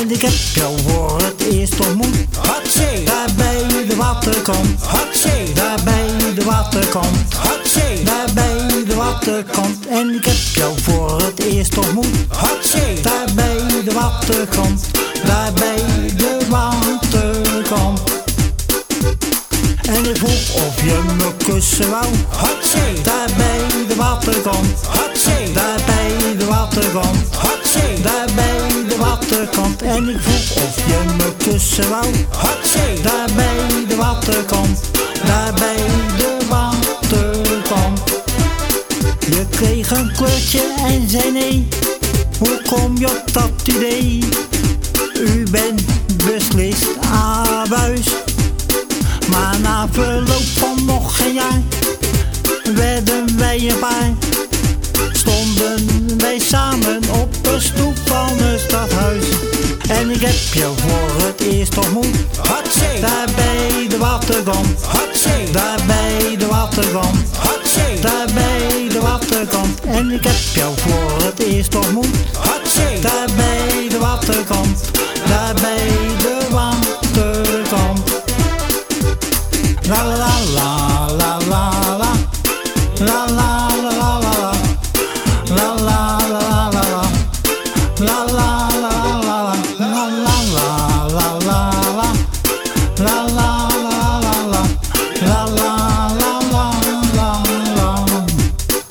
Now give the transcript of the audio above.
ik heb jou voor het eerst ontmoet. Hatzee, Daar bij de waterkant. hatzee, Daar bij de waterkant. hatzee, Daar bij de waterkant. En ik heb jou voor het eerst ontmoet. hatzee, Daar bij de waterkant. Daar bij de waterkant. En ik vroeg of je me kussen wou. hatzee, Daar bij de waterkant. hatzee, Daar bij de waterkant. Waterkant. En ik vroeg of je me kussen wou. Daar bij de waterkant. Daar bij de waterkant. Je kreeg een kleurtje en zei nee. Hoe kom je op dat idee? U bent beslist abuis. Maar na verloop van nog geen jaar werden wij een paar. Stonden En ik heb je voor het eerst ontmoet. Hotzee. Daar bij de waterkant. Hotzee. Daar bij de waterkant. Hotzee. Daar bij de waterkant. En ik heb jou voor het eerst ontmoet. Hotzee. Daar bij de waterkant. Daar bij de waterkant. La la la la la la la. la la